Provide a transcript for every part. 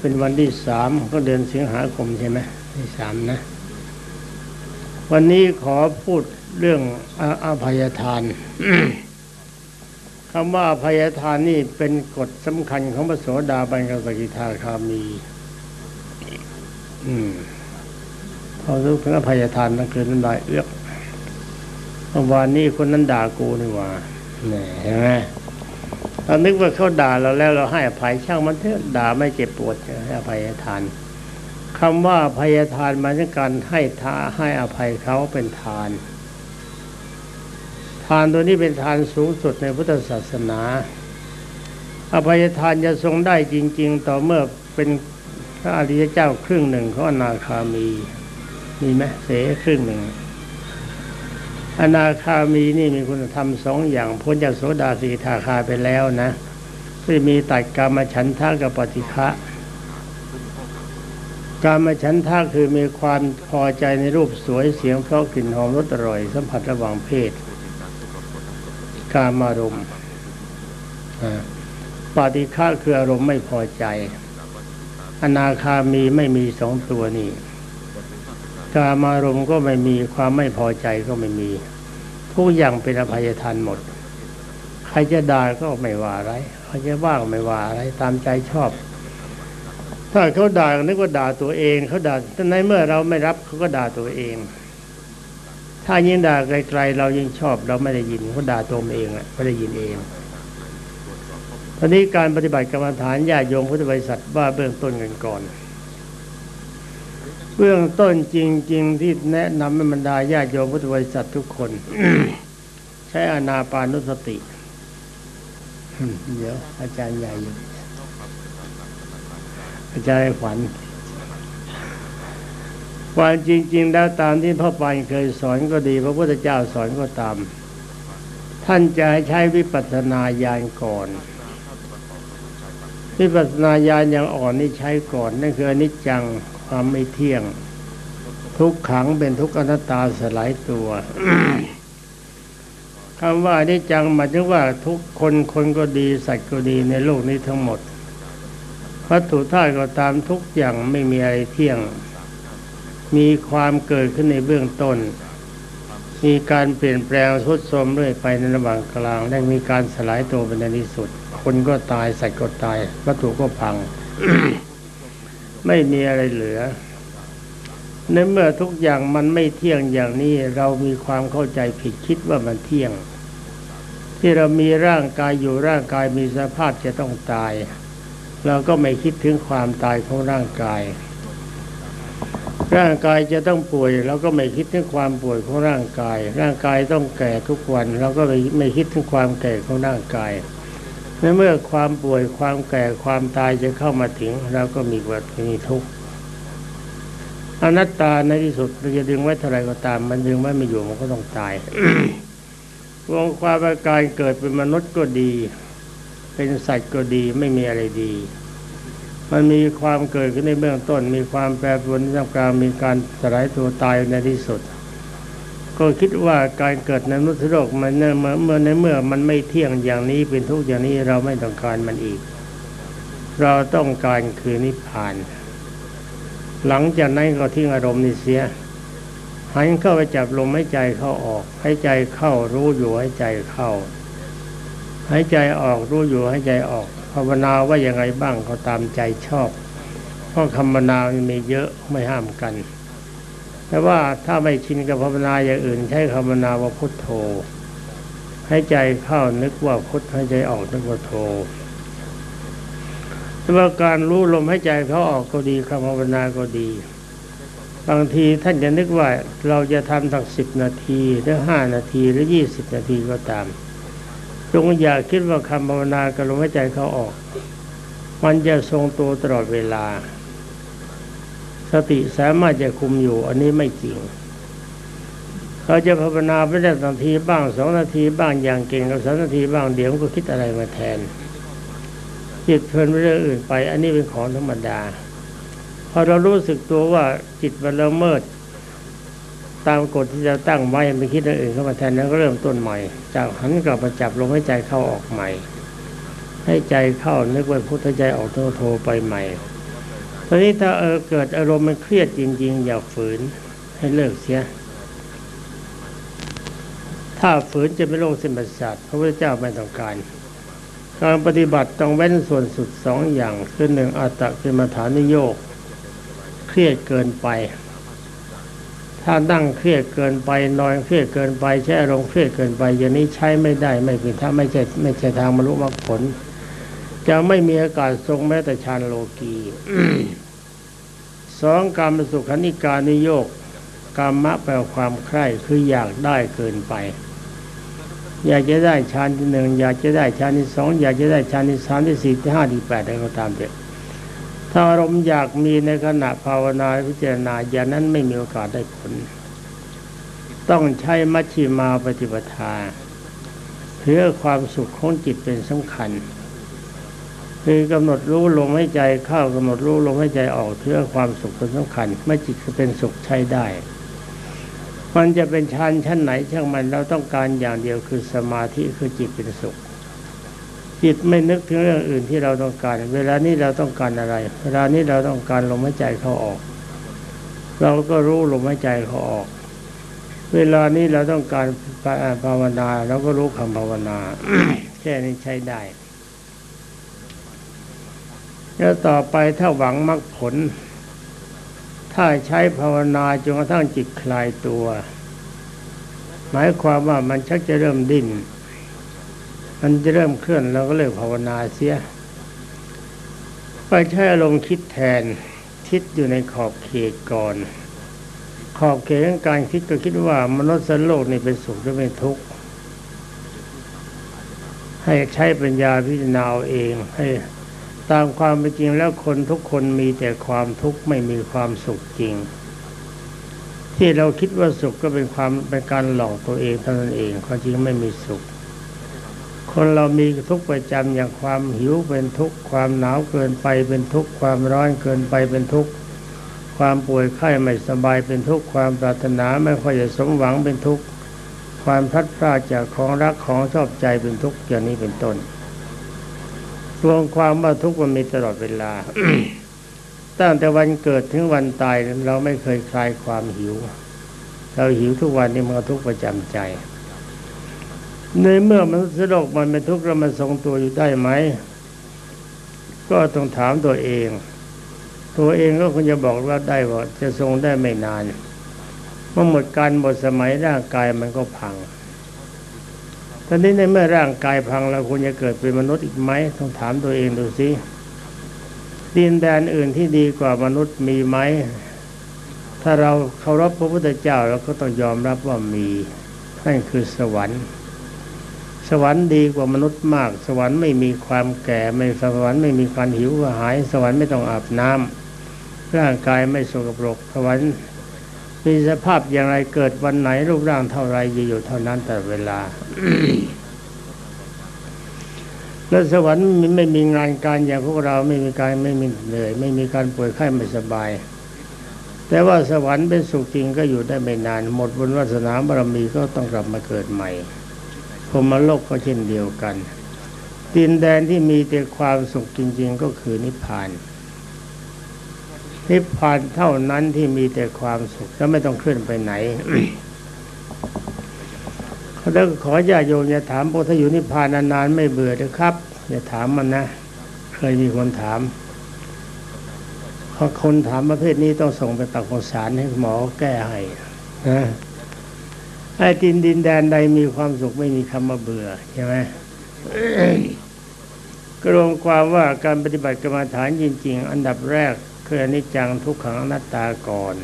เป็นวันที่สามก็เดือนสิงหาคมใช่ไหมที่สามนะ วันนี้ขอพูดเรื่องอาอภัยทานคำว่าอภัยทานนี่เป็นกฎสำคัญของพระโสดาบันกับสกิทาคามี อืมพอรู้ถึงอภัยทานนั่นคือน้ำลายเอื้อกเมื่อวานนี้คนนั้นด่ากูนี่ว่าเนี่ยเห็นไหม เรานึกว่าเขาด่าเราแล้วเราให้อภัยช่างมันเถอะด่าไม่เจ็บปวดให้อภัยทานคำว่าอภัยทานหมายถึงการให้ทาให้อภัยเขาเป็นทาน ทานตัวนี้เป็นทานสูงสุดในพุทธศาสนา อภัยทานจะทรงได้จริง ๆ ต่อเมื่อเป็นพระอริยเจ้าครึ่งหนึ่งของอนาคามี มีไหมเสครึ่งหนึ่ง อนาคามีนี่มีคุณธรรมสองอย่างพ้นจากโสดาสีทาคาไปแล้วนะก็จะมีตัดกามฉันทะกับปฏิฆะกามฉันทะคือมีความพอใจในรูปสวยเสียงเพราะกลิ่นหอมรสอร่อยสัมผัสระหว่างเพศกามารมณ์ปฏิฆะคืออารมณ์ไม่พอใจ อนาคามีไม่มีสองตัวนี้ กามารมณ์ก็ไม่มีความไม่พอใจก็ไม่มี ทุกอย่างเป็นอภัยทานหมด ใครจะด่าก็ไม่ว่าอะไรใครจะว่าก็ไม่ว่าอะไร ตามใจชอบ ถ้าเขาด่านึกว่าด่าตัวเองเขาด่าแต่ในเมื่อเราไม่รับเขาก็ด่าตัวเอง ถ้ายิ่งด่าไกลๆเรายิ่งชอบ เราไม่ได้ยินเขาด่าตัวเองอะไม่ได้ยินเองตอนนี้การปฏิบัติกรรมฐานญาโยมพุทธบริษัทว่าเบื้องต้นกันก่อน เบื้องต้นจริง ๆ ที่แนะนำให้บรรดาญาโยมพุทธบริษัททุกคน ใช้อนาปานุสติเดี๋ยวอาจารย์ใหญ่อยู่อาจารย์ขวัญความจริง ๆ แล้วตามที่พ่อปานเคยสอนก็ดี พระพุทธเจ้าสอนก็ตาม ท่านจะให้ใช้วิปัสสนาญาณก่อนวิปัสสนาญาณอย่างอ่อนนี่ใช้ก่อนนั่นคืออนิจจัง ความไม่เที่ยง ทุกขังเป็นทุกอนัตตาสลายตัวคำว่านิจจังหมายถึงว่าทุกคนคนก็ดีสัตว์ก็ดีในโลกนี้ทั้งหมดวัตถุธาตุก็ตามทุกอย่างไม่มีอะไรเที่ยง มีความเกิดขึ้นในเบื้องต้น มีการเปลี่ยนแปลงทุดโทรมเรื่อยไปในระหว่างกลางและมีการสลายตัวเป็นในที่สุด คนก็ตายสัตว์ก็ตาย วัตถุก็พัง ไม่มีอะไรเหลือ ในเมื่อทุกอย่างมันไม่เที่ยงอย่างนี้เรามีความเข้าใจผิดคิดว่ามันเที่ยง ที่เรามีร่างกายอยู่ร่างกายมีสภาพจะต้องตาย เราก็ไม่คิดถึงความตายของร่างกาย ร่างกายจะต้องป่วยเราก็ไม่คิดถึงความป่วยของร่างกาย ร่างกายต้องแก่ทุกวัน เราก็ไม่ไม่คิดถึงความแก่ของร่างกาย ในเมื่อความป่วยความแก่ความตายจะเข้ามาถึงเราก็มีวัฏมีทุกข์อนัตตาในที่สุดเราจะดึงไว้เท่าไรก็ตาม มันดึงไว้ไม่อยู่มันก็ต้องตายวงความอาการเกิดเป็นมนุษย์ก็ดี เป็นสัตว์ก็ดีไม่มีอะไรดี มันมีความเกิดขึ้นในเบื้องต้น มีความแปรปรวนในท่ามกลางมีการสลายตัวตายในที่สุด ก็คิดว่าการเกิดในมนุษย์โลกมันเมื่อในเมื่อมันไม่เที่ยงอย่างนี้เป็นทุกอย่างนี้เราไม่ต้องการมันอีก เราต้องการคือนิพพาน หลังจากนั้นก็ทิ้งอารมณ์นี้เสียหันเข้าไปจับลมหายใจเข้าออกหายใจเข้ารู้อยู่หายใจเข้าหายใจออกรู้อยู่หายใจออกภาวนาว่าอย่างไรบ้างก็ตามใจชอบเพราะคำภาวนามันมีเยอะไม่ห้ามกัน แต่ว่าถ้าไม่ชินกับภาวนาอย่างอื่น ใช้คำภาวนาว่าพุทโธ ใหายใจเข้านึกว่าพุทใหายใจออกนึกว่าโธแต่ว่าการรู้ลมใหายใจเขาออกก็ดีคำภาวนาก็ดีบางทีท่านจะนึกว่าเราจะทำสักสิบนาทีหรือห้านาทีหรือยี่สิบนาทีก็ตาม จงอย่าคิดว่าคำภาวนากับลมหายใจเขาออก มันจะทรงตัวตลอดเวลา สติสามารถจะคุมอยู่ อันนี้ไม่จริง เขาจะภาวนาไปได้นาทีบ้างสองนาทีบ้างอย่างเก่งกับสามนาทีบ้างเดี๋ยวก็คิดอะไรมาแทน จิตเพลินไปเรื่องอื่นไป อันนี้เป็นของธรรมดาพอเรารู้สึกตัวว่าจิตมันละเมิด ตามกฎที่จะตั้งไว้ไม่คิดเรื่องอื่นเข้ามาแทนแล้วก็เริ่มต้นใหม่ จากหันกลับมาจับลมให้ใจเข้าออกใหม่ ให้ใจเข้านึกว่าพุทธใจออกโทโทไปใหม่ ตอนนี้ถ้าเออเกิดอารมณ์มันเครียดจริง ๆ อย่าฝืนให้เลิกเสีย ถ้าฝืนจะเป็นโรคเส้นประสาทพระพุทธเจ้าไม่ต้องการ การปฏิบัติต้องเว้นส่วนสุดสองอย่างคือหนึ่งอัตตกิมฐานิโยก เครียดเกินไป ถ้านั่งเครียดเกินไปนอนเครียดเกินไปใช้อารมณ์เครียดเกินไปอย่างนี้ใช้ไม่ได้ไม่เป็นถ้าไม่ใช่ไม่ใช่ทางบรรลุมรรคผล จะไม่มีอากาศทรงแม้แต่ฌานโลกีสองการมสุขนิการนิโยกกามะแปลความใคร่คืออยากได้เกินไป อยากจะได้ฌานที่หนึ่งอยากจะได้ฌานที่สองอยากจะได้ฌานที่สามที่สี่ที่ห้าที่แปดอะไรก็ตามเถอะถ้าอารมณ์อยากมีในขณะภาวนาพิจารณาอย่างนั้นไม่มีโอกาสได้ผล ต้องใช้มัชฌิมาปฏิปทาเพื่อความสุขของจิตเป็นสำคัญ คือกำหนดรู้ลมหายใจเข้ากำหนดรู้ลมหายใจออกเพื่อความสุขเป็นสำคัญเมื่อจิตเป็นสุขใช้ได้ มันจะเป็นชั้นชั้นไหนช่างมันเราต้องการอย่างเดียวคือสมาธิคือจิตเป็นสุข จิตไม่นึกถึงเรื่องอื่นที่เราต้องการ เวลานี้เราต้องการอะไร เวลานี้เราต้องการลมหายใจเข้าออก เราก็รู้ลมหายใจเข้าออก เวลานี้เราต้องการภาวนาเราก็รู้คำภาวนาแค่นี้ใช้ได้ แล้วต่อไปถ้าหวังมรรคผล ถ้าใช้ภาวนาจนกระทั่งจิตคลายตัว หมายความว่ามันชักจะเริ่มดิ้นมันจะเริ่มเคลื่อนเราก็เลิกภาวนาเสีย ไปใช้อารมณ์คิดแทนคิดอยู่ในขอบเขตก่อน ขอบเขตของการคิดก็คิดว่ามนุษย์สันโลกนี่เป็นสุขหรือเป็นทุกข์ให้ใช้ปัญญาพิจารณาเอาเองให้ ตามความเป็นจริงแล้วคนทุกคนมีแต่ความทุกข์ไม่มีความสุขจริง ที่เราคิดว่าสุขก็เป็นความเป็นการหลอกตัวเองเท่านั้นเองความจริงไม่มีสุข คนเรามีทุกข์ประจำอย่างความหิวเป็นทุกข์ความหนาวเกินไปเป็นทุกข์ความร้อนเกินไปเป็นทุกข์ความป่วยไข้ไม่สบายเป็นทุกข์ความปรารถนาไม่ค่อยจะสมหวังเป็นทุกข์ความพัดพรากจากของรักของชอบใจเป็นทุกข์อย่างนี้เป็นต้น รวมความว่าทุกข์มันมีตลอดเวลา ตั้งแต่วันเกิดถึงวันตายเราไม่เคยคลายความหิว เราหิวทุกวันนี้มันก็ทุกประจำใจ ในเมื่อมันุษย์โลกมันเป็นทุกข์แล้วมันทรงตัวอยู่ได้ไหม ก็ต้องถามตัวเอง ตัวเองก็คงจะบอกว่าได้ว่าจะทรงได้ไม่นานเมื่อหมดการหมดสมัยร่างกายมันก็พัง ตอนนี้ในเมื่อร่างกายพังเราควรจะเกิดเป็นมนุษย์อีกไหมต้องถามตัวเองดูสิดินแดนอื่นที่ดีกว่ามนุษย์มีไหม ถ้าเราเคารพพระพุทธเจ้าเราก็ต้องยอมรับว่ามีนั่นคือสวรรค์ สวรรค์ดีกว่ามนุษย์มาก สวรรค์ไม่มีความแก่ไม่สวรรค์ไม่มีการหิวกระหาย สวรรค์ไม่ต้องอาบน้ำร่างกายไม่สกปรกสวรรค์ มีสภาพอย่างไรเกิดวันไหนรูปร่างเท่าไรจะอยู่เท่านั้นแต่เวลา แล้วสวรรค์ไม่มีงานการอย่างพวกเราไม่มีการไม่มีเหนื่อย ไม่มีการป่วยไข้ไม่สบาย แต่ว่าสวรรค์เป็นสุขจริงก็อยู่ได้ไม่นาน หมดบุญวาสนาบารมีก็ต้องกลับมาเกิดใหม่พรมโลกก็เช่นเดียวกันดินแดนที่มีแต่ความสุขจริง ๆ ก็คือนิพพาน นิพพานเท่านั้นที่มีแต่ความสุขแล้วไม่ต้องเคลื่อนไปไหนแล้วขอญาโยมอย่าถามพวกถ้าอยู่นิพพานนานๆไม่เบื่อเลยครับ อย่าถามมันนะ เคยมีคนถามพอคนถามประเภทนี้ต้องส่งไปตักสารให้หมอแก้ให้นะไอ้ดินดินแดนใดมีความสุขไม่มีคำว่าเบื่อใช่ไหมกรวมความว่าการปฏิบัติกรรมฐานจริง ๆ อันดับแรก คืออนิจจังทุกขังอนัตตาก่อน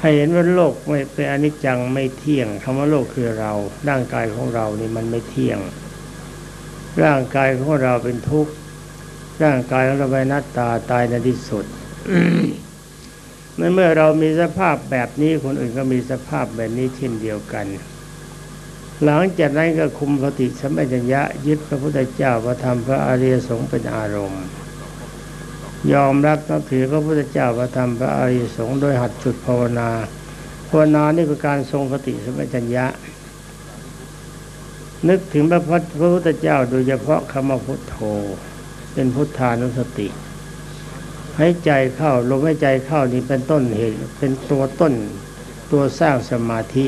ให้เห็นว่าโลกไม่เป็นอนิจจังไม่เที่ยงคำว่าโลกคือเรา ร่างกายของเรานี่มันไม่เที่ยง ร่างกายของเราเป็นทุกข์ร่างกายของเราเป็นอนัตตาตายในที่สุดในเมื่อเรามีสภาพแบบนี้คนอื่นก็มีสภาพแบบนี้เช่นเดียวกัน หลังจากนั้นก็คุมสติสัมปชัญญะยึดพระพุทธเจ้าพระธรรมพระอริยสงฆ์เป็นอารมณ์ ยอมรับนับถือพระพุทธเจ้าพระธรรมพระอริยสงฆ์โดยหัดจุดภาวนาภาวนานี่คือการทรงสติสมปชัญญะ นึกถึงพระพุทธเจ้าโดยเฉพาะคำว่าพุทโธ เป็นพุทธานุสติใหายใจเข้าลมหายใจเข้านี่เป็นต้นเหตุเป็นตัวต้นตัวสร้างสมาธิ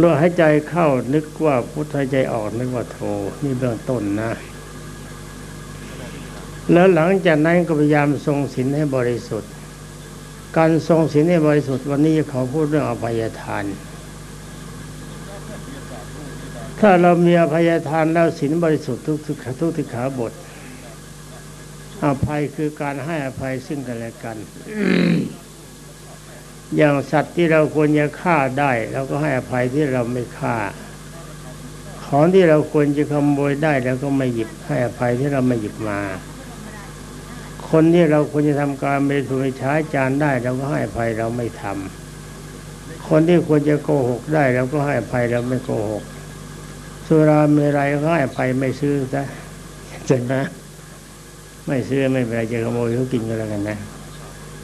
ลมหายใจเข้านึกว่าพุทหายใจออกนึกว่าโทนี่เบื้องต้นนะ แล้วหลังจากนั้นก็พยายามทรงศีลให้บริสุทธิ์ การทรงศีลให้บริสุทธิ์วันนี้เขาพูดเรื่องอภัยทาน ถ้าเรามีอภัยทานแล้วศีลบริสุทธิ์ทุกทุกทุกทิขาบท อภัยคือการให้อภัยซึ่งกันและกัน อย่างสัตว์ที่เราควรจะฆ่าได้เราก็ให้อภัยที่เราไม่ฆ่าของที่เราควรจะขโมยได้เราก็ไม่หยิบให้อภัยที่เราไม่หยิบมา คนที่เราควรจะทำการไม่ถูกใช้จานได้เราก็ให้ภัยเราไม่ทำคนที่ควรจะโกหกได้เราก็ให้ภัยเราไม่โกหกสุราเมรัยก็ให้ภัยไม่ซื้อซะเจ๋งนะไม่ซื้อไม่เป็นไรจะขโมยเขากินก็แล้วกันนะ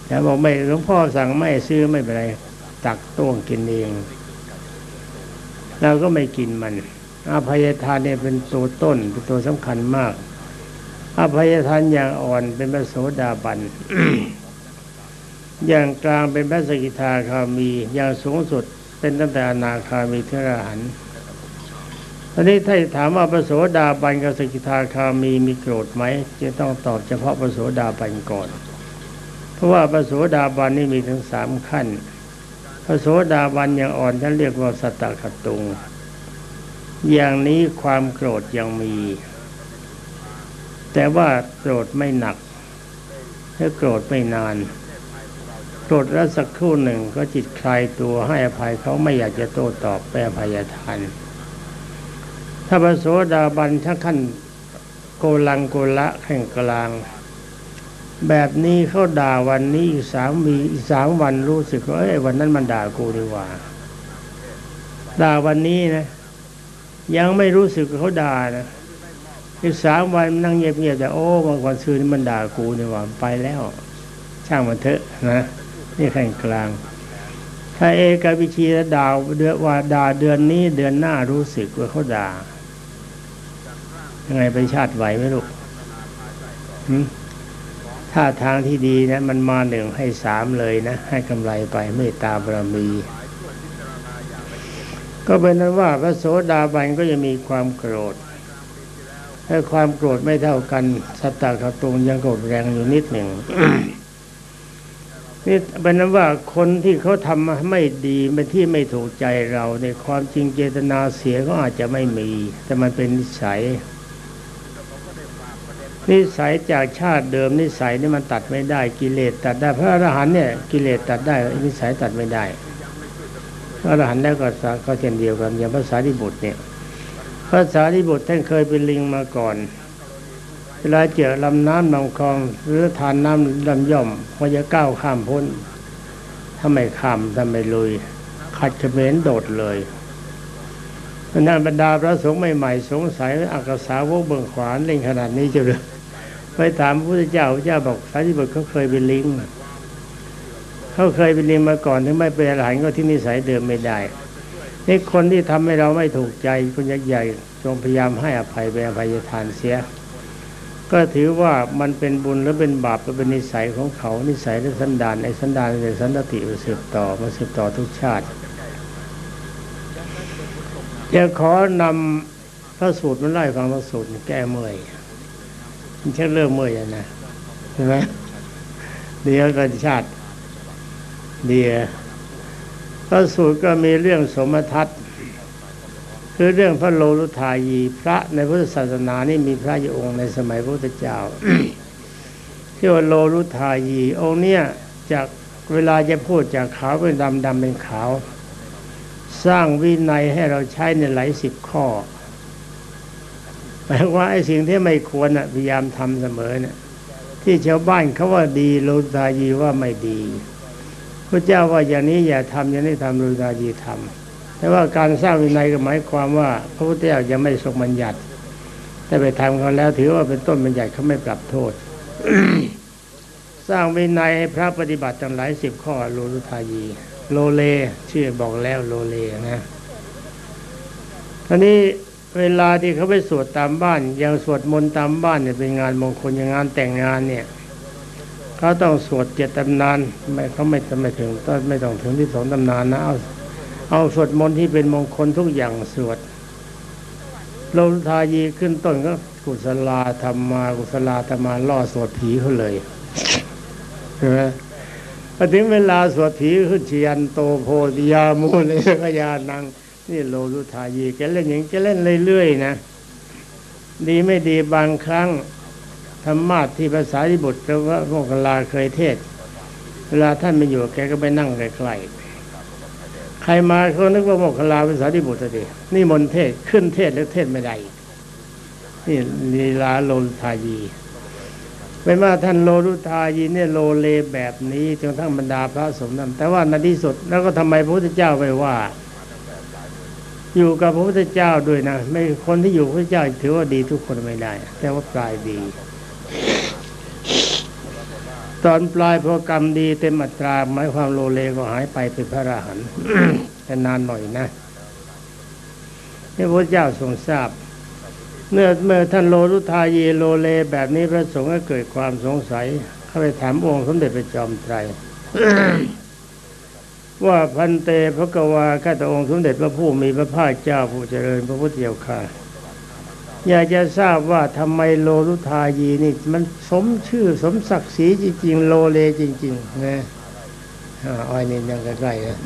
แต่บอกไม่หลวงพ่อสั่งไม่ซื้อไม่เป็นไรตักต้วงกินเองเราก็ไม่กินมันอภัยทานเนี่ยเป็นตัวต้นเป็นตัวสำคัญมาก อภัยทานอย่างอ่อนเป็นพระโสดาบัน อย่างกลางเป็นพระสกิทาคามี อย่างสูงสุดเป็นตั้งแต่อนาคามีเทระหันตอนนี้ถ้าถามว่าพระโสดาบันกับสกิทาคามีมีโกรธไหมจะต้องตอบเฉพาะพระโสดาบันก่อน เพราะว่าพระโสดาบันนี่มีถึงสามขั้นพระโสดาบันอย่างอ่อนท่านเรียกว่าสตตขตุง อย่างนี้ความโกรธยังมี แต่ว่าโกรธไม่หนักและโกรธไม่นานโกรธแล้วสักครู่หนึ่งก็จิตคลายตัวให้อภัยเขาไม่อยากจะโต้ตอบแปรภัยทานถ้าพระโสดาบันถ้าขั้นโกลังโกละแขั้นกลาง แบบนี้เขาด่าวันนี้อีกสามวีอีกสามวันรู้สึกว่าเอ้ยวันนั้นมันด่ากูดีกว่า ด่าวันนี้นะ ยังไม่รู้สึกเขาด่านะ อีกสามวันนั่งเงียบๆแต่โอ้บางวันซื้อนี่มันด่ากูดีกว่าไปแล้ว ช่างมันเถอะนะนี่ขั้นกลาง ถ้าเอกวิชีด่าเดือนว่าด่าเดือนนี้เดือนหน้ารู้สึกว่าเขาด่ายังไงไปชาติไหวไหมลูกถ้าทางที่ดีนะ มันมาหนึ่งให้สามเลยนะ ให้กำไรไปเมตตาบารมี ก็เป็นนั้นว่าพระโสดาบันก็จะมีความโกรธ ถ้าความโกรธไม่เท่ากันสัตตะขตุงยังโกรธแรงอยู่นิดหนึ่งนี่เป็นนั้นว่าคนที่เขาทำมาไม่ดีเป็นที่ไม่ถูกใจเราในความจริงเจตนาเสียก็อาจจะไม่มี แต่มันเป็นนิสัย นิสัยจากชาติเดิมนิสัยนี่มันตัดไม่ได้กิเลสตัดได้พระอรหันต์เนี่ยกิเลสตัดได้นิสัยตัดไม่ได้พระอรหันต์แล้วก็ก็เช่นเดียวกันอย่างภาษาดิบุตรเนี่ย ภาษาดิบุตรท่านเคยเป็นลิงมาก่อน เวลาเจอลำน้ำลำคลอง หรือทานน้ำลำย่อมพอจะก้าวข้ามพ้นถ้าไม่ข้ามถ้าไม่ลุย ขัดเขมรโดดเลยนั่นบรรดาพระสงฆ์ใหม่ๆสงสัยอักษาวกเบื้องขวานเล่งขนาดนี้จะเลยไปถามพระพุทธเจ้าพระเจ้าบอกสารีบุตรเขาเคยเป็นลิงเขาเคยเป็นลิงมาก่อนถึงไม่เป็นอรหันก็ที่นิสัยเดิมไม่ได้ นี่คนที่ทำให้เราไม่ถูกใจคนยักษ์ใหญ่จงพยายามให้อภัยเป็นอภัยทานเสีย ก็ถือว่ามันเป็นบุญหรือเป็นบาปหรือเป็นนิสัยของเขานิสัยหรือสันดานไอ้สันดานเป็นสันตติมันสืบต่อมาสืบต่อทุกชาติจะขอนำพระสูตรมาไล่ฟังพระสูตรแก้เมื่อยมันแค่เริ่มเมื่อยนะใช่ไหมเดี๋ยวกันชาติเดี๋ยว พระสูตรก็มีเรื่องสมทัศน์คือเรื่องพระโลลุทายีพระในพุทธศาสนานี่มีพระอยู่องค์ในสมัยพระพุทธเจ้าที่ว่าโลลุทายีองค์เนี้ยจากเวลาจะพูดจากขาวเป็นดำดำเป็นขาว สร้างวินัยให้เราใช้ในหลายสิบข้อแปลว่าไอ้สิ่งที่ไม่ควรน่ะพยายามทำเสมอเนี่ยที่ชาวบ้านเขาว่าดีโลลุทายีว่าไม่ดี พระเจ้าว่าอย่างนี้อย่าทำอย่างนี้ทำโลลุทายีทำแต่ว่าการสร้างวินัยก็หมายความว่า พระพุทธเจ้ายังไม่ทรงบัญญัติ แต่ไปทำเขาแล้วถือว่าเป็นต้นบัญญัติเขาไม่ปรับโทษ สร้างวินัยให้พระปฏิบัติตั้งหลายสิบข้อโลลุทายี โลเลชื่อบอกแล้วโลเลนะทีนี้เวลาที่เขาไปสวดตามบ้านอย่างสวดมนต์ตามบ้านเนี่ยเป็นงานมงคลอย่างงานแต่งงานเนี่ย เขาต้องสวดเจ็ดตำนานไม่เขาไม่ไม่ถึงต้องไม่ต้องถึงที่สองตำนานนะเอาเอาสวดมนต์ที่เป็นมงคลทุกอย่างสวดโลกทายีขึ้นต้นก็กุศลาธรรมากุศลาธรรมาล่อสวดผีเขาเลยใช่ไหมพอถึงเวลาสวดผีขึ้นเชียนโตโพธิยามูเลยกยานัง นี่โลลุทายีแกเล่นอย่างแกเล่นเรื่อยๆนะ ดีไม่ดีบางครั้ง ธรรมาทที่ภาษาที่บุตรหรือว่าโมกขลาเคยเทศ เวลาท่านไม่อยู่แกก็ไปนั่งไกลๆใครมาเขานึกว่าโมกขลาภาษาที่บุตรสินี่มนเทศขึ้นเทศแล้วเทศไม่ได้นี่ลีลาโลลทายีเป็นว่าท่านโลลุทายีเนี่ยโลเลแบบนี้จนทั้งบรรดาพระสงฆ์นั้น แต่ว่าในที่สุดแล้วก็ทำไมพระพุทธเจ้าไปว่า อยู่กับพระพุทธเจ้าด้วยนะ ไม่คนที่อยู่พระพุทธเจ้าถือว่าดีทุกคนไม่ได้ แต่ว่าปลายดี ตอนปลายพอกรรมดีเต็มอัตราหมายความโลเลก็หายไปเป็นพระอรหันต์แต่นานหน่อยนะนี่พระเจ้าทรงทราบเมื่อเมื่อท่านโลรุทายีโลเลแบบนี้พระสงฆ์ก็เกิดความสงสัย เข้าไปถามองค์สมเด็จพระจอมไตรว่าพันเตพระกวาข้าแต่องค์สมเด็จพระผู้มีพระภาคเจ้าผู้เจริญพระพุทธเจ้าค่ะ อยากจะทราบว่าทำไมโลรุทายีนี่ มันสมชื่อสมศักดิ์ศรีจริง ๆ โลเลจริง ๆ นะอ้อยนี่ยังใกล้ๆนะ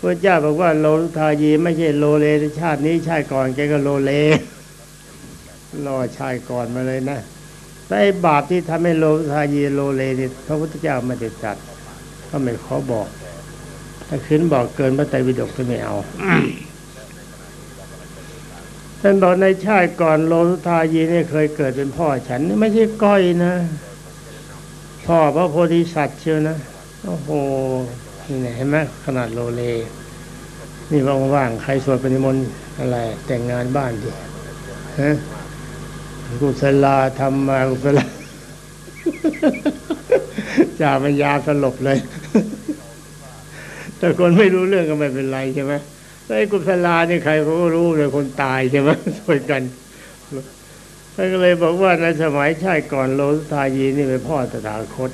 พระเจ้าบอกว่าโลรุทายีไม่ใช่โลเลชาตินี้ชาติก่อนแกก็โลเลรอชาติก่อนมาเลยนะแต่ไอบาปที่ทำให้โลรุทายีโลเลนี่พระพุทธเจ้าไม่ได้จัดก็ไม่ขอบอก ถ้าขึ้นบอกเกินพระไตรปิฎกก็ไม่เอา ท่านบอกในชาติก่อนโลสุทายีเนี่ยเคยเกิดเป็นพ่อฉันนี่ไม่ใช่ก้อยนะ พ่อพระโพธิสัตว์เชียวนะ โอ้โหนี่ไงเห็นไหมขนาดโลเล นี่ว่างๆใครสวดปฏิมนต์อะไร แต่งงานบ้านดิฮะกุศลาธรรมากุศลาจ่าปัญญาสลบเลย แต่คนไม่รู้เรื่องก็ไม่เป็นไรใช่ไหม ไอ้กุศลานี่ใครเขาก็รู้เลยคนตายใช่ไหมช่วยกันท่านก็เลยบอกว่าในสมัยชาติก่อนโลสุทายีนี่เป็นพ่อตถาคต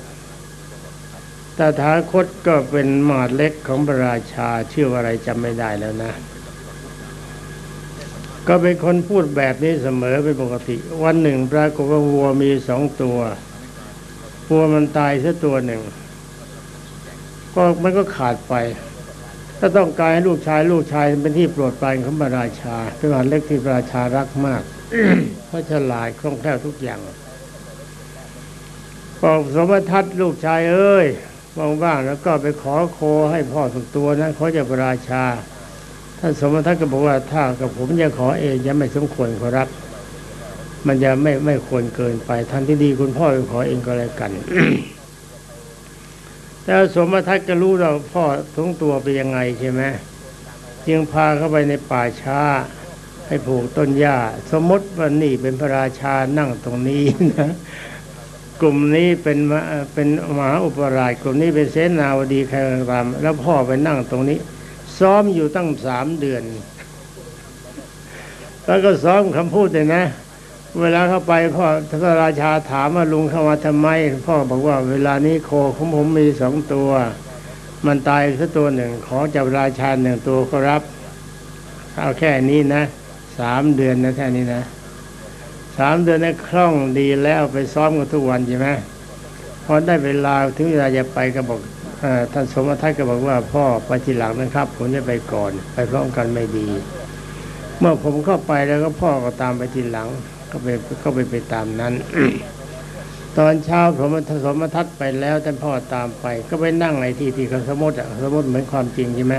ตถาคตก็เป็นหมาดเล็กของพระราชาชื่ออะไรจำไม่ได้แล้วนะ ก็เป็นคนพูดแบบนี้เสมอเป็นปกติ วันหนึ่งปรากฏว่าวัวมีสองตัววัวมันตายซะตัวหนึ่ง ก็มันก็ขาดไป ถ้าต้องการให้ลูกชายลูกชายเป็นที่โปรดปรานของพระราชา เป็นหมาดเล็กที่พระราชารักมากเพราะฉลาดคล่องแคล่วทุกอย่างบอกสมทัศน์ลูกชายเอ้ยว่างๆแล้วก็ไปขอโคให้พ่อสักตัวนะขอจากพระราชาท่านสมทัศน์ก็บอกว่าถ้ากับผมจะขอเองจะไม่สมควรขอรับ มันจะไม่ไม่ควรเกินไปท่านที่ดีคุณพ่อไปขอเองก็แล้วกัน แต่สมทัศน์ก็รู้เราพ่อทั้งตัวเป็นยังไงใช่ไหมจึงพาเข้าไปในป่าช้า ให้ผูกต้นหญ้า สมมติว่านี่เป็นพระราชานั่งตรงนี้นะกลุ่มนี้เป็นเป็นมหาอุปราชกลุ่มนี้เป็นเสนาวดีใครตามแล้วพ่อไปนั่งตรงนี้ ซ้อมอยู่ตั้งสามเดือน แล้วก็ซ้อมคำพูดเลยนะ เวลาเข้าไปพ่อพระราชาถามว่าลุงเข้ามาทำไม พ่อบอกว่าเวลานี้โคของผมมีสองตัว มันตายสักตัวหนึ่งขอจับราชาหนึ่งตัวก็รับเอาแค่นี้นะสามเดือนนะแค่นี้นะสามเดือนนี้คล่องดีแล้วไปซ้อมกันทุกวันใช่ไหมพอได้เวลาถึงเวลาจะไปก็บอกอท่านสมทัศน์ก็บอกว่าพ่อไปทีหลังนะครับ ผมจะไปก่อน ไปพร้อมกันไม่ดี เมื่อผมเข้าไปแล้วก็พ่อก็ตามไปทีหลัง ก็ไปก็ไปไปตามนั้น ตอนเช้าผมสมทัศน์ไปแล้วท่านพ่อตามไป ก็ไปนั่งในที่ที่เขาสมมติอะสมมติเหมือนความจริงใช่ไหม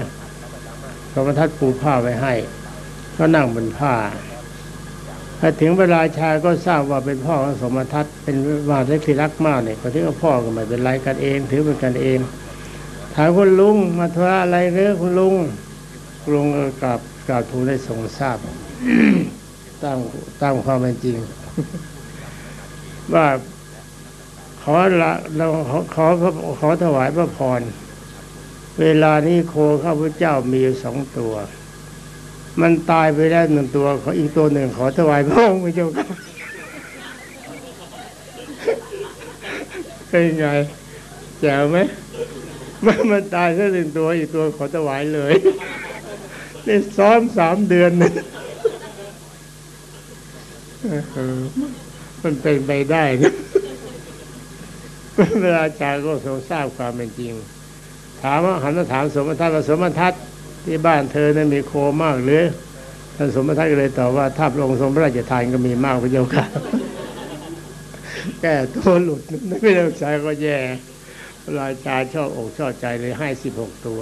สมทัศน์ปูผ้าไว้ให้ ก็นั่งบนผ้าพอถึงเวลาชายก็ทราบว่าเป็นพ่อของสมทัศน์เป็นว่าเล็กที่รักมากเนี่ยพอถึงว่าพ่อก็ไม่เป็นไรกันเอง ถือเป็นกันเองถามคุณลุงมาธุรอะไรหรือคุณลุงลุงก็กราบกราบทูลได้ทรงทราบ ตามตามความเป็นจริง ว่าขอละเราขอขอถวายพระพร เวลานี้โคข้าพเจ้ามีสองตัว มันตายไปแล้วหนึ่งตัว ขออีกตัวหนึ่ง ขอถวายพระองค์พระเจ้าค่ะเป็นไงแจ๋วไหมมันมันตายซะหนึ่งตัวอีกตัวขอถวายเลย นี่ซ้อมสามเดือนนะ มันเป็นไปได้นะเวลาอาจารย์ก็ทรงทราบความเป็นจริง ถามว่าหันมาถามสมทัศน์ว่าสมทัศน์ที่บ้านเธอนั้นมีโคมากหรือท่านสมทัศน์ก็เลยตอบว่าถ้าพระองค์ทรงพระราชทานก็มีมากพระเจ้าค่ะแก้ตัวหลุดไม่ได้ใช้ก็แย่ราชาชอบอกชอบใจเลยให้สิบหกตัว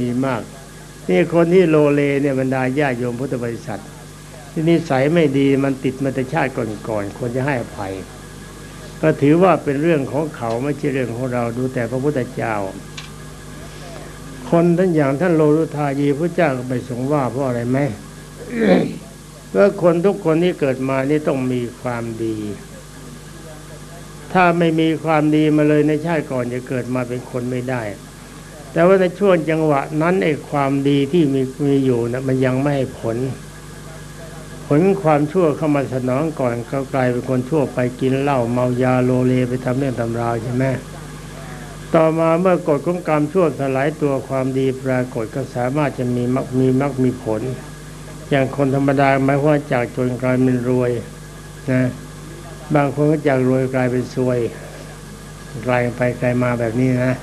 มีมาก นี่คนที่โลเลเนี่ยบรรดาญาโยมพุทธบริษัท ที่นิสัยไม่ดีมันติดมาแต่ชาติก่อนๆควรจะให้อภัย ก็ถือว่าเป็นเรื่องของเขาไม่ใช่เรื่องของเราดูแต่พระพุทธเจ้า คนท่านอย่างท่านโลรุทายีพระเจ้าก็ไปทรงว่าเพราะอะไรไหมเพราะคนทุกคนที่เกิดมานี่ต้องมีความดี ถ้าไม่มีความดีมาเลยในชาติก่อนจะเกิดมาเป็นคนไม่ได้ แต่ว่าในช่วงจังหวะนั้นไอ้ความดีที่มีมีอยู่นะมันยังไม่ให้ผล ผลความชั่วเข้ามาสนองก่อนเขากลายเป็นคนชั่วไปกินเหล้าเมายาโลเลไปทำเรื่องตำราวใช่ไหมต่อมาเมื่อกฎของกรรมชั่วสลายตัวความดีปรากฏก็สามารถจะมีมักมีมักมีผล อย่างคนธรรมดาหมายว่าจากจนกลายเป็นรวยนะบางคนก็จากรวยกลายเป็นซวยกลายไปกลายมาแบบนี้นะ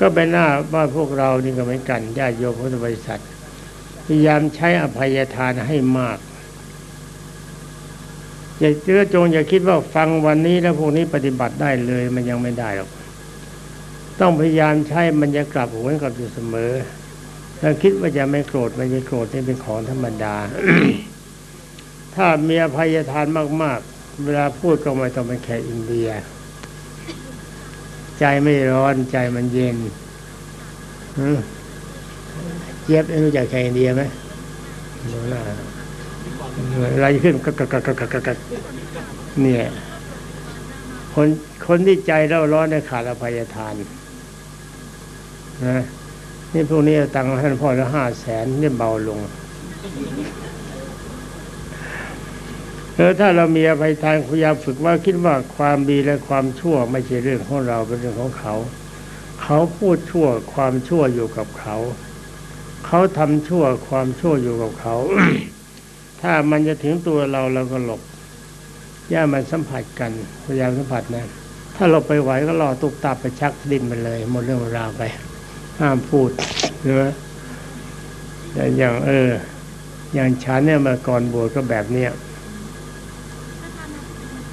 ก็เป็นหน้าว่าพวกเรานี่ก็เหมือนกันญาติโยมพุทธบริษัท พยายามใช้อภัยทานให้มาก อย่าเจือจงอย่าคิดว่าฟังวันนี้แล้วพวกนี้ปฏิบัติได้เลย มันยังไม่ได้หรอกต้องพยายามใช้มันจะกลับหัวกลับอยู่เสมอถ้าคิดว่าจะไม่โกรธไม่จะโกรธนี่เป็นของธรรมดา ถ้ามีอภัยทานมาก ๆ เวลาพูดก็ไม่ต้องเป็นแขกอินเดีย ใจไม่ร้อนใจมันเย็น เจี๊ยบเอ็งรู้จักแขกอินเดียไหมดูหน้าอะไรขึ้นกักกักกักกักกักกักเนี่ยคนคนที่ใจเร่าร้อนเนี่ยขาดอภัยทานนะนี่พวกนี้ตังค์ท่านพ่อละห้าแสนนี่เบาลงแล้วถ้าเรามีอภัยทานพยายามฝึกว่าคิดว่าความดีและความชั่วไม่ใช่เรื่องของเราเป็นเรื่องของเขา เขาพูดชั่วความชั่วอยู่กับเขา เขาทำชั่วความชั่วอยู่กับเขา ถ้ามันจะถึงตัวเราเราก็หลบย่ามันสัมผัสกันพยายามสัมผัสนะถ้าเราไปไหวก็รอตุกตาไปชักดิ้นไปเลยหมดเรื่องราวไป ห้ามพูดใช่ไหมแต่อย่างเออ อย่างฉันเนี่ยเมื่อก่อนบวชก็แบบเนี้ย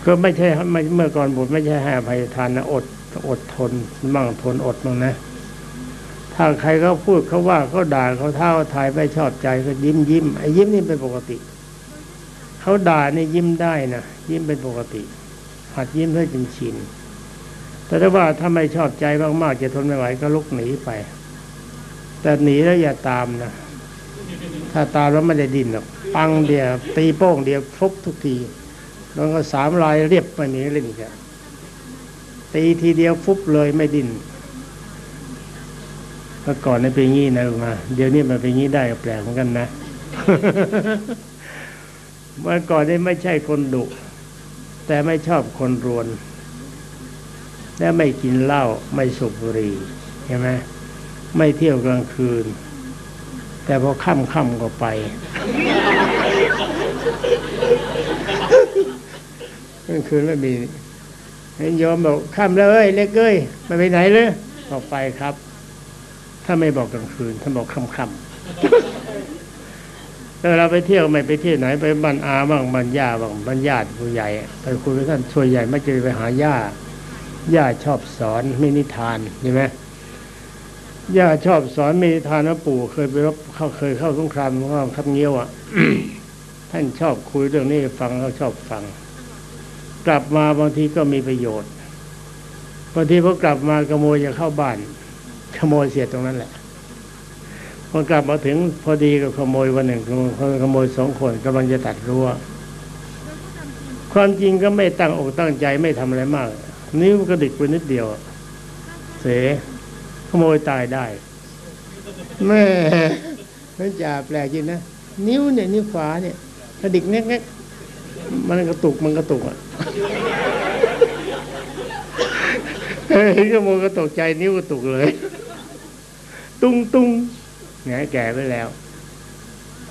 ก็ไม่ใช่ไม่เมื่อก่อนบวชไม่ใช่ให้อภัยทานนะอดอดทนมั่งทนอดมั่งนะ ถ้าใครเขาพูดเขาว่าเขาด่าเขาเท่าทายไม่ชอบใจก็ยิ้มยิ้มไอ้ยิ้มนี่เป็นปกติ เขาด่านี่ยิ้มได้นะยิ้มเป็นปกติ หัดยิ้มให้จนชินแต่ถ้าว่าถ้าไม่ชอบใจมากๆจะทนไม่ไหวก็ลุกหนีไป แต่หนีแล้วอย่าตามนะถ้าตามแล้วไม่ได้ดินหรอกปังเดียวตีโป้งเดียวฟุบทุกทีแล้วก็สามลายเรียบไม่มีเล่นอีกอะตีทีเดียวฟุบเลยไม่ดิน เมื่อก่อนนี่เป็นงี้นะลงมา เดี๋ยวนี้มันเป็นงี้ได้แปลกเหมือนกันนะ เมื่อก่อนนี่ไม่ใช่คนดุ แต่ไม่ชอบคนรวน และไม่กินเหล้าไม่สูบบุหรี่ใช่ไหมไม่เที่ยวกลางคืน แต่พอค่ำค่ำก็ไปกลางคืนไม่มีเห็นโยมบอกค่ำแล้วเอ้ยเล็กเอ้ยไปไปไหนเลยบอกไปครับ ถ้าไม่บอกกลางคืนท่านบอกค่ำคำแล้วเราไปเที่ยวไม่ไปเที่ยวไหนไปบ้านอาบ้างบ้านย่าบ้างบ้านญาติผู้ใหญ่ไปคุยกับท่านส่วนใหญ่ไม่จะไปหาย่าย่าชอบสอนมินิทานใช่ไหมย่าชอบสอนมินิทานว่าปู่เคยไปรบเข้าเคยเข้าสงครามเข้าคับเงี้ยวอะท่านชอบคุยเรื่องนี้ฟังเขาชอบฟัง กลับมาบางทีก็มีประโยชน์บางทีพอกลับมาขโมยจะเข้าบ้าน ขโมยเสียตรงนั้นแหละพอกลับมาถึงพอดีก็ขโมยวันหนึ่งขโมยขโมยสองคนกำลังจะตัดรั้วความจริงก็ไม่ตั้งอกตั้งใจไม่ทำอะไรมาก นิ้วกระดิกไปนิดเดียว เสขโมยตายได้แม่นั่นจ่าแปลกจริงนะนิ้วเนี่ยนิ้วขวาเนี่ยกระดิกแงกๆมันกระตุกมันกระตุกอะเห็นขโมยก็ตกใจนิ้วก็ตุกเลย ตุ้งตุ้งไงแก่ไปแล้ว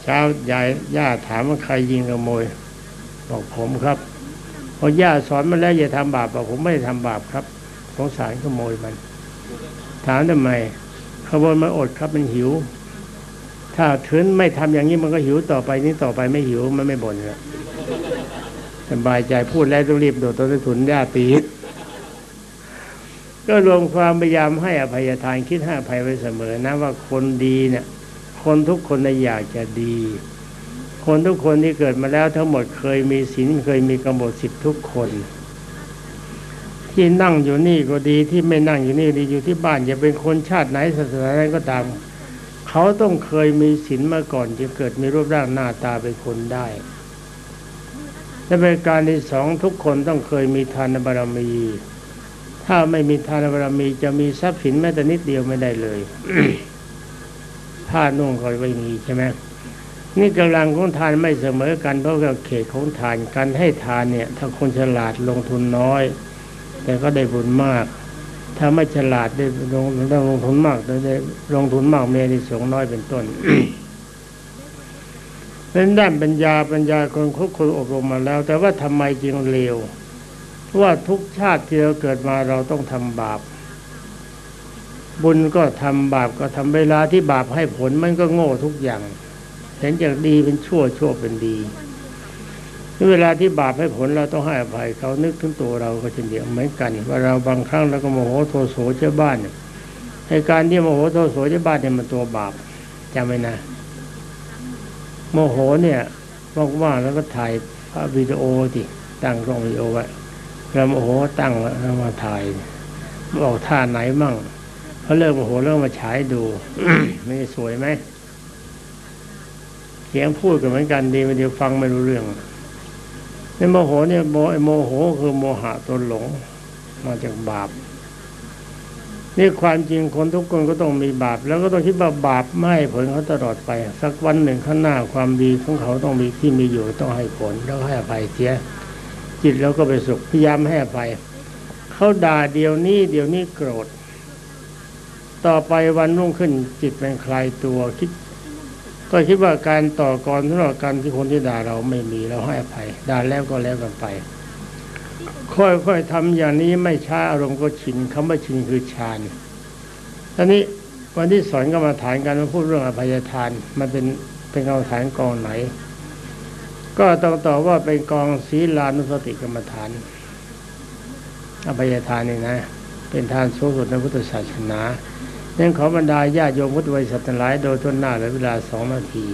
เช้ายายย่าถามว่าใครยิงขโมย บอกผมครับพอย่าสอนมาแล้วอย่าทำบาปบอกผมไม่ทำบาปครับสงสารขโมยมัน ถามทำไมขโมยมันอดครับมันหิว ถ้าถืนไม่ทำอย่างนี้มันก็หิวต่อไปนี้ต่อไปไม่หิวมันไม่บ่นแล้วสบายใจพูดแล้วต้องรีบโดดต้นถุนย่าตี ก็รวมความพยายามให้อภัยทานคิดให้อภัยไว้เสมอนะว่าคนดีเนี่ย คนทุกคนนะอยากจะดี คนทุกคนที่เกิดมาแล้วทั้งหมดเคยมีศีลเคยมีกำหนดสิทธิทุกคน ที่นั่งอยู่นี่ก็ดีที่ไม่นั่งอยู่นี่ดีอยู่ที่บ้านจะเป็นคนชาติไหนศาสนาไหนก็ตามเขาต้องเคยมีศีลมาก่อนจึงเกิดมีรูปร่างหน้าตาเป็นคนได้และเป็นการที่สองทุกคนต้องเคยมีทานบารมี ถ้าไม่มีทานบารมีจะมีทรัพย์สินแม้แต่นิดเดียวไม่ได้เลยผ้านุ่งก็ไม่มีใช่ไหมนี่กำลังของทานไม่เสมอกันเพราะว่าเขตของทานการให้ทานเนี่ย ถ้าคนฉลาดลงทุนน้อย แต่ก็ได้บุญมาก ถ้าไม่ฉลาดได้ลงต้องลงทุนมากได้ลงทุนมากเมีอานิสงน้อยเป็นต้นเป็นด้านปัญญาปัญญาคนคุกคนอบรมมาแล้ว แต่ว่าทำไมจึงเลวเพราะ ว่าทุกชาติที่เราเกิดมาเราต้องทำบาป บุญก็ทำบาปก็ทำเวลาที่บาปให้ผลมันก็โง่ทุกอย่าง เห็นจากดีเป็นชั่วชั่วเป็นดีเวลาที่บาปให้ผลเราต้องให้อภัยเขานึกถึงตัวเราก็เช่นเดียวเหมือนกัน ว่าเราบางครั้งเราก็โมโหโทโสเจ้าบ้านในการที่โมโหโทโสเจ้าบ้านเนี่ยมันตัวบาปจำไว้นะ โมโหเนี่ยว่างๆแล้วก็ถ่ายวิดีโอที่ตั้งกล้องวิดีโอไว้ แล้วโมโหตั้งแล้วมาถ่ายบอกท่าไหนมั่งเขาเลิกโมโหแล้วมาฉายดูไม่สวยไหมเสียงพูดกันเหมือนกันดีไม่เดียวฟังไม่รู้เรื่องในโมโหเนี่ยโมโมโหคือโมหะตัวหลง มาจากบาปนี่ความจริงคนทุกคนก็ต้องมีบาป แล้วก็ต้องคิดว่าบาปไม่ให้ผลเขาตลอดไป สักวันหนึ่งข้างหน้าความดีของเขาต้องมีที่มีอยู่ต้องให้ผลแล้วให้อภัยเสีย จิตแล้วก็ไปสุขพยายามให้อภัยเขาด่าเดี๋ยวนี้เดี๋ยวนี้โกรธ ต่อไปวันรุ่งขึ้นจิตเป็นคลายตัวคิด ก็คิดว่าการต่อกรสำหรับการที่คนที่ด่าเราไม่มีเราให้อภัยด่าแล้วก็แล้วกันไป ค่อยๆทำอย่างนี้ไม่ช้าอารมณ์ก็ชินคำว่าชินคือฌานตอนนี้วันที่สอนกรรมาฐานการมาพูดเรื่องอภัยทาน มันเป็นเป็นกรรมฐานกองไหน ก็ต้องตอบว่าเป็นกองศีลานุสติกรรมฐานอภัยทานนี่นะ เป็นทานสูงสุดในพุทธศาสนายังขอบรรดาญาโยมพุทธบริษัททั้งหลายโดยทุนหน้าเหลือเวลาสองนาที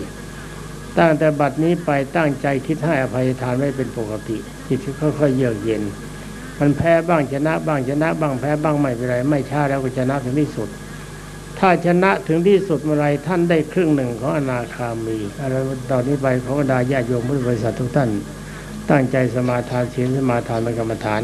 ตั้งแต่บัดนี้ไปตั้งใจคิดให้อภัยทานไว้เป็นปกติจิตค่อยๆเยือกเย็น มันแพ้บ้างชนะบ้างชนะบ้างแพ้บ้างไม่เป็นไร ไม่ช้าแล้วก็ชนะถึงที่สุด ถ้าชนะถึงที่สุดเมื่อไรท่านได้ครึ่งหนึ่งของอนาคามีอะไรตอนนี้ไปขอบรรดาญาโยมผู้บริษัททุกท่าน ตั้งใจสมาทานศีลสมาทานเป็นกรรมฐาน